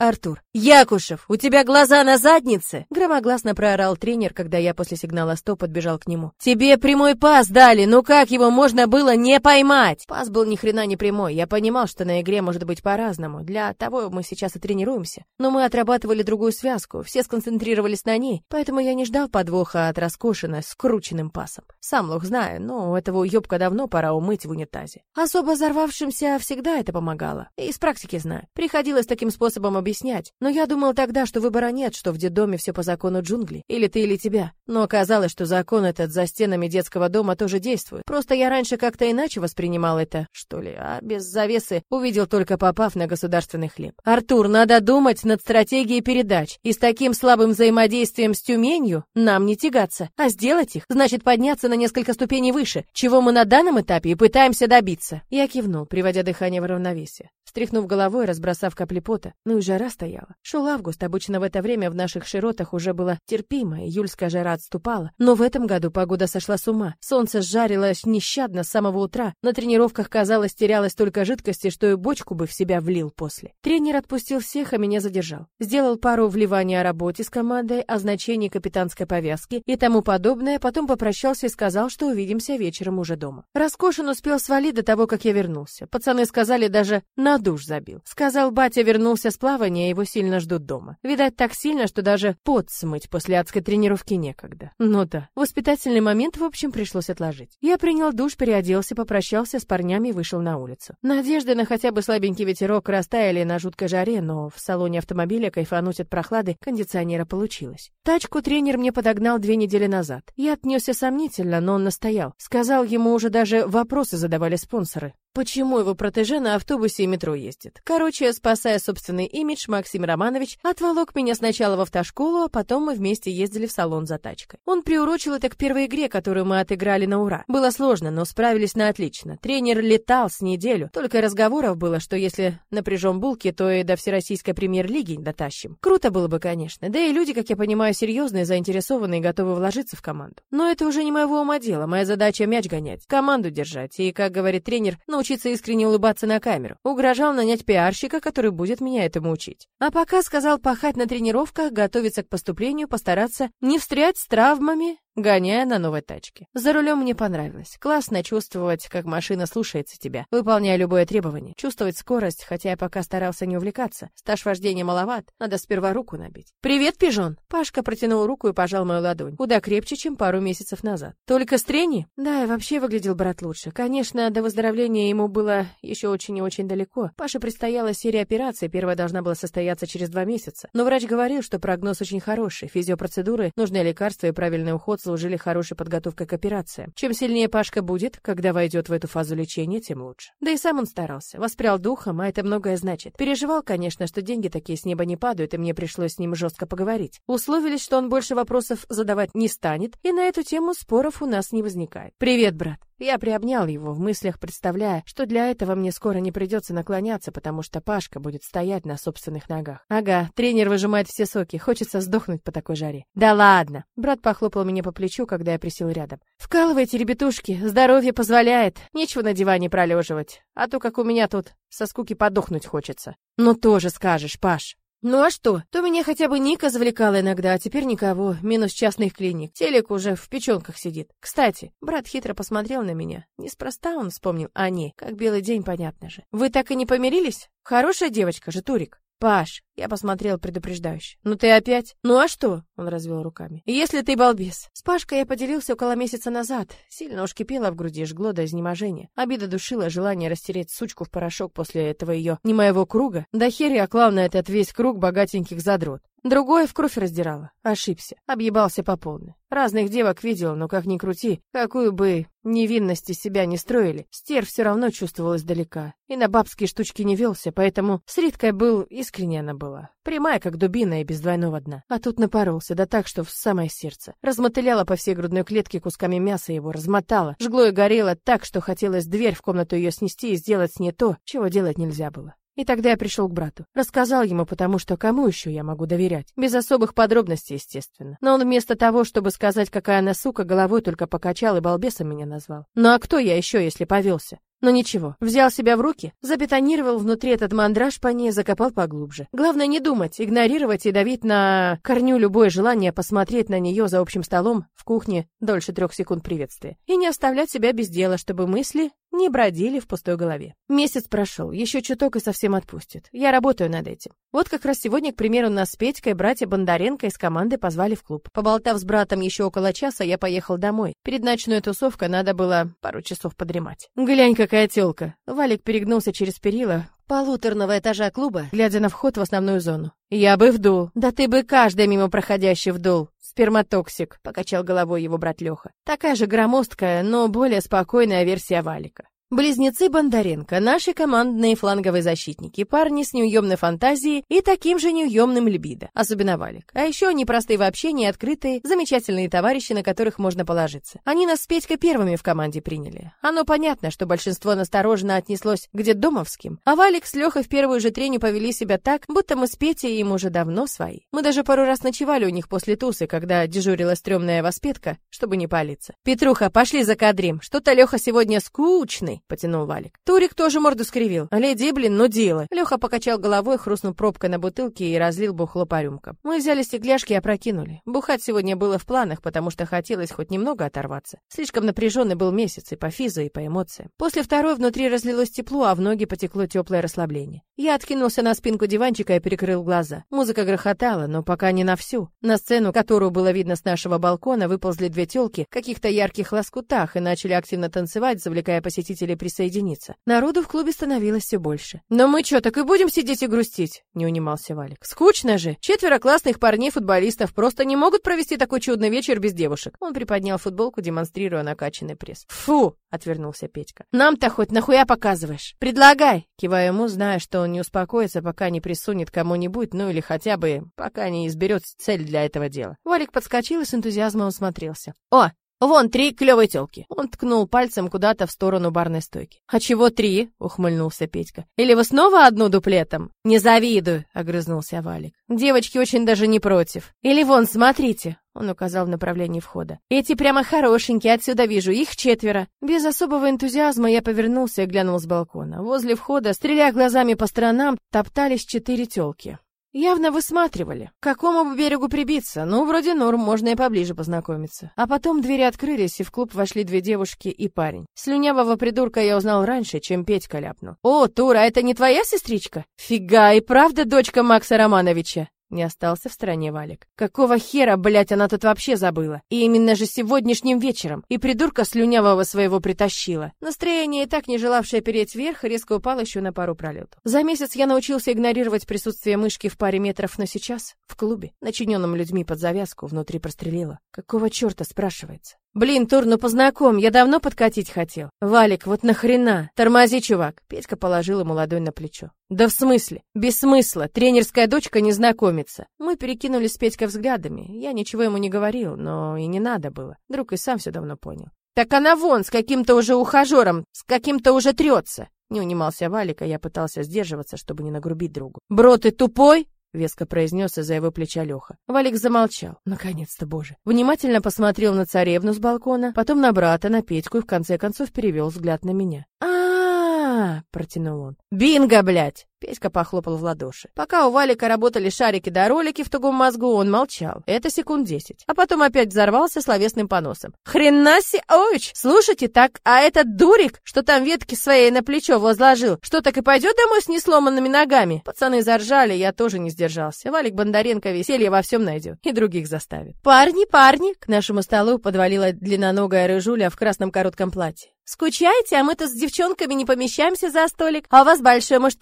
Артур. «Якушев, у тебя глаза на заднице!» Громогласно проорал тренер, когда я после сигнала «стоп» подбежал к нему. «Тебе прямой пас дали, ну как его можно было не поймать?» Пас был ни хрена не прямой, я понимал, что на игре может быть по-разному. Для того мы сейчас и тренируемся. Но мы отрабатывали другую связку, все сконцентрировались на ней, поэтому я не ждал подвоха от роскошина с крученным пасом. Сам лох знаю, но этого уёбка давно пора умыть в унитазе. Особо взорвавшимся всегда это помогало. Из практики знаю. Приходилось таким способом объяснять объяснять. Но я думал тогда, что выбора нет, что в детдоме все по закону джунглей. Или ты, или тебя. Но оказалось, что закон этот за стенами детского дома тоже действует. Просто я раньше как-то иначе воспринимал это, что ли, а без завесы увидел только попав на государственный хлеб. Артур, надо думать над стратегией передач. И с таким слабым взаимодействием с Тюменью нам не тягаться. А сделать их, значит подняться на несколько ступеней выше, чего мы на данном этапе и пытаемся добиться. Я кивнул, приводя дыхание в равновесие. Стряхнув головой, разбросав капли пота, ну и жара стояла. Шел август, обычно в это время в наших широтах уже было терпимо, июльская жара отступала. Но в этом году погода сошла с ума. Солнце сжарилось нещадно с самого утра. На тренировках, казалось, терялось столько жидкости, что и бочку бы в себя влил после. Тренер отпустил всех, а меня задержал. Сделал пару вливаний о работе с командой, о значении капитанской повязки и тому подобное, потом попрощался и сказал, что увидимся вечером уже дома. Роскошин успел свалить до того, как я вернулся. Пацаны сказали даже на душ забил. Сказал, батя вернулся с плавания, его сильно ждут дома. Видать, так сильно, что даже пот смыть после адской тренировки некогда. Ну да, воспитательный момент, в общем, пришлось отложить. Я принял душ, переоделся, попрощался с парнями и вышел на улицу. Надежды на хотя бы слабенький ветерок растаяли на жуткой жаре, но в салоне автомобиля кайфануть от прохлады кондиционера получилось. Тачку тренер мне подогнал две недели назад. Я отнесся сомнительно, но он настоял. Сказал, ему уже даже вопросы задавали спонсоры. Почему его протеже на автобусе и метро ездит? Короче, спасая собственный имидж, Максим Романович отволок меня сначала в автошколу, а потом мы вместе ездили в салон за тачкой. Он приурочил это к первой игре, которую мы отыграли на ура. Было сложно, но справились на отлично. Тренер летал с неделю. Только разговоров было, что если напряжем булки, то и до всероссийской премьер-лиги дотащим. Круто было бы, конечно. Да и люди, как я понимаю, серьезные, заинтересованные готовы вложиться в команду. Но это уже не моего ума дело. Моя задача мяч гонять, команду держать. И, как говорит тренер, ну научиться искренне улыбаться на камеру. Угрожал нанять пиарщика, который будет меня этому учить. А пока сказал пахать на тренировках, готовиться к поступлению, постараться не встрять с травмами, гоняя на новой тачке. За рулем мне понравилось. Классно чувствовать, как машина слушается тебя, выполняя любое требование. Чувствовать скорость, хотя я пока старался не увлекаться. Стаж вождения маловат, надо сперва руку набить. «Привет, пижон!» Пашка протянул руку и пожал мою ладонь. Куда крепче, чем пару месяцев назад. «Только с трени?» Да, и вообще выглядел брат лучше. Конечно, до выздоровления ему было еще очень и очень далеко. Паше предстояла серия операций, первая должна была состояться через два месяца. Но врач говорил, что прогноз очень хороший. Физиопроцедуры, нужные лекарства и правильный уход служили хорошей подготовкой к операции. Чем сильнее Пашка будет, когда войдет в эту фазу лечения, тем лучше. Да и сам он старался, воспрял духом, а это многое значит. Переживал, конечно, что деньги такие с неба не падают, и мне пришлось с ним жестко поговорить. Условились, что он больше вопросов задавать не станет, и на эту тему споров у нас не возникает. «Привет, брат!» Я приобнял его, в мыслях представляя, что для этого мне скоро не придется наклоняться, потому что Пашка будет стоять на собственных ногах. Ага, тренер выжимает все соки, хочется сдохнуть по такой жаре. Да ладно. Брат похлопал меня по плечу, когда я присел рядом. Вкалывайте, ребятушки, здоровье позволяет. Нечего на диване пролеживать, а то как у меня тут со скуки подохнуть хочется. Ну тоже скажешь, Паш. Ну а что? То меня хотя бы Ника завлекала иногда, а теперь никого, минус частных клиник. Телек уже в печенках сидит. Кстати, брат хитро посмотрел на меня. Неспроста он вспомнил о ней, как белый день, понятно же. Вы так и не помирились? Хорошая девочка же, Турик. Паш, я посмотрел предупреждающе. Ну ты опять? Ну а что? Он развел руками. Если ты балбес. С Пашкой я поделился около месяца назад. Сильно уж кипело в груди, жгло до изнеможения. Обида душила, желание растереть сучку в порошок после этого ее не моего круга. Да хер я клал этот весь круг богатеньких задрот. Другое в кровь раздирало. Ошибся. Объебался по полной. Разных девок видел, но как ни крути, какую бы невинность из себя не строили, стер все равно чувствовалась далека. И на бабские штучки не велся, поэтому с Риткой был искренне она была. Прямая, как дубина и без двойного дна. А тут напоролся, да так, что в самое сердце. Размотыляла по всей грудной клетке кусками мяса его, размотала. Жгло и горело так, что хотелось дверь в комнату ее снести и сделать с ней то, чего делать нельзя было. И тогда я пришел к брату. Рассказал ему, потому что кому еще я могу доверять? Без особых подробностей, естественно. Но он вместо того, чтобы сказать, какая она сука, головой только покачал и балбесом меня назвал. Ну а кто я еще, если повелся? Но ничего, взял себя в руки, забетонировал внутри этот мандраж по ней, закопал поглубже. Главное не думать, игнорировать и давить на корню любое желание посмотреть на нее за общим столом в кухне дольше трех секунд приветствия. И не оставлять себя без дела, чтобы мысли не бродили в пустой голове. Месяц прошел, еще чуток и совсем отпустит. Я работаю над этим. Вот как раз сегодня, к примеру, нас с Петькой братья Бондаренко из команды позвали в клуб. Поболтав с братом еще около часа, я поехал домой. Перед ночной тусовкой надо было пару часов подремать. Глянь, какая тёлка. Валик перегнулся через перила, полуторного этажа клуба, глядя на вход в основную зону. «Я бы вдул. Да ты бы каждый мимо проходящий вдул. Сперматоксик», — покачал головой его брат Леха. Такая же громоздкая, но более спокойная версия Валика. Близнецы Бондаренко, наши командные фланговые защитники, парни с неуемной фантазией и таким же неуемным либидо, особенно Валик. А еще они простые в общении, открытые, замечательные товарищи, на которых можно положиться. Они нас с Петькой первыми в команде приняли. Оно понятно, что большинство настороженно отнеслось к детдомовским, а Валик с Лехой в первую же треню повели себя так, будто мы с Петей им уже давно свои. Мы даже пару раз ночевали у них после тусы, когда дежурила стрёмная воспетка, чтобы не палиться. «Петруха, пошли за кадрим, что-то Леха сегодня скучный» потянул Валик. Турик тоже морду скривил. Леди, блин, ну дело. Леха покачал головой, хрустнул пробкой на бутылке и разлил бухло по рюмкам. Мы взяли стекляшки и опрокинули. Бухать сегодня было в планах, потому что хотелось хоть немного оторваться. Слишком напряженный был месяц и по физу, и по эмоциям. После второй внутри разлилось тепло, а в ноги потекло теплое расслабление. Я откинулся на спинку диванчика и перекрыл глаза. Музыка грохотала, но пока не на всю. На сцену, которую было видно с нашего балкона, выползли две тёлки в каких-то ярких лоскутах и начали активно танцевать, завлекая посетителей решили присоединиться. Народу в клубе становилось все больше. «Но мы что, так и будем сидеть и грустить?» — не унимался Валик. «Скучно же! Четверо классных парней-футболистов просто не могут провести такой чудный вечер без девушек». Он приподнял футболку, демонстрируя накачанный пресс. «Фу!» — отвернулся Петька. «Нам-то хоть нахуя показываешь? Предлагай!» Кивая ему, зная, что он не успокоится, пока не присунет кому-нибудь, ну или хотя бы, пока не изберет цель для этого дела. Валик подскочил и с энтузиазмом осмотрелся. «О, «Вон, три клевые тёлки!» Он ткнул пальцем куда-то в сторону барной стойки. «А чего три?» — ухмыльнулся Петька. «Или вы снова одну дуплетом?» «Не завидую!» — огрызнулся Валик. «Девочки очень даже не против. Или вон, смотрите!» Он указал в направлении входа. «Эти прямо хорошенькие, отсюда вижу, их четверо». Без особого энтузиазма я повернулся и глянул с балкона. Возле входа, стреляя глазами по сторонам, топтались четыре тёлки. Явно высматривали, к какому берегу прибиться. Ну, вроде норм, можно и поближе познакомиться. А потом двери открылись, и в клуб вошли две девушки и парень. Слюнявого придурка я узнал раньше, чем Петька ляпнул. «О, Тура, это не твоя сестричка?» «Фига, и правда дочка Макса Романовича?» Не остался в стороне Валик. Какого хера, блядь, она тут вообще забыла? И именно же сегодняшним вечером. И придурка слюнявого своего притащила. Настроение, и так не желавшее переть вверх, резко упало еще на пару пролетов. За месяц я научился игнорировать присутствие мышки в паре метров, но сейчас, в клубе, начиненном людьми под завязку, внутри прострелила. Какого черта, спрашивается? Блин, Тур, ну познакомь, я давно подкатить хотел. Валик, вот нахрена? Тормози, чувак. Петька положил ему ладонь на плечо. Да в смысле? Без смысла. Тренерская дочка не знакомится. Мы перекинулись с Петькой взглядами. Я ничего ему не говорил, но и не надо было. Друг и сам все давно понял. Так она вон, с каким-то уже ухажером, с каким-то уже трется. Не унимался Валик, а я пытался сдерживаться, чтобы не нагрубить другу. «Бро, ты тупой?» — веско произнес из-за его плеча Леха. Валик замолчал. Наконец-то, боже. Внимательно посмотрел на царевну с балкона, потом на брата, на Петьку и в конце концов перевел взгляд на меня. а протянул он. «Бинго, блядь!» Петька похлопал в ладоши. Пока у Валика работали шарики да ролики в тугом мозгу, он молчал. Это секунд десять. А потом опять взорвался словесным поносом. «Хрена си, ойч! Слушайте, так, а этот дурик, что там ветки своей на плечо возложил, что так и пойдет домой с несломанными ногами?» Пацаны заржали, я тоже не сдержался. Валик Бондаренко веселье во всем найдет. И других заставит. «Парни, парни!» К нашему столу подвалила длинноногая рыжуля в красном коротком платье. «Скучаете, а мы-то с девчонками не помещаемся за столик. А у вас большой, может,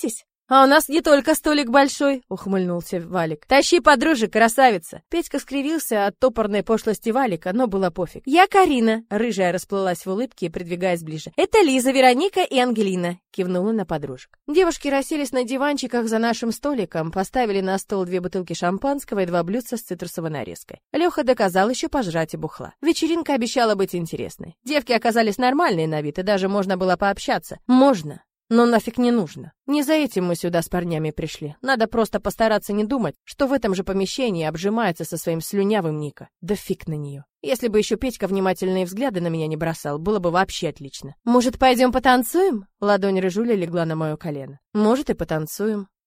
потеснитесь?» «А у нас не только столик большой», — ухмыльнулся Валик. «Тащи подружек, красавица!» Петька скривился от топорной пошлости Валика, но было пофиг. «Я Карина», — рыжая расплылась в улыбке, придвигаясь ближе. «Это Лиза, Вероника и Ангелина», — кивнула на подружек. Девушки расселись на диванчиках за нашим столиком, поставили на стол две бутылки шампанского и два блюдца с цитрусовой нарезкой. Леха доказал еще пожрать и бухла. Вечеринка обещала быть интересной. Девки оказались нормальные на вид, и даже можно было пообщаться. Можно. Но нафиг не нужно. Не за этим мы сюда с парнями пришли. Надо просто постараться не думать, что в этом же помещении обжимается со своим слюнявым Ника. Да фиг на нее. Если бы еще Петька внимательные взгляды на меня не бросал, было бы вообще отлично. Может, пойдем потанцуем? Ладонь Рыжуля легла на мое колено. Может, и потанцуем.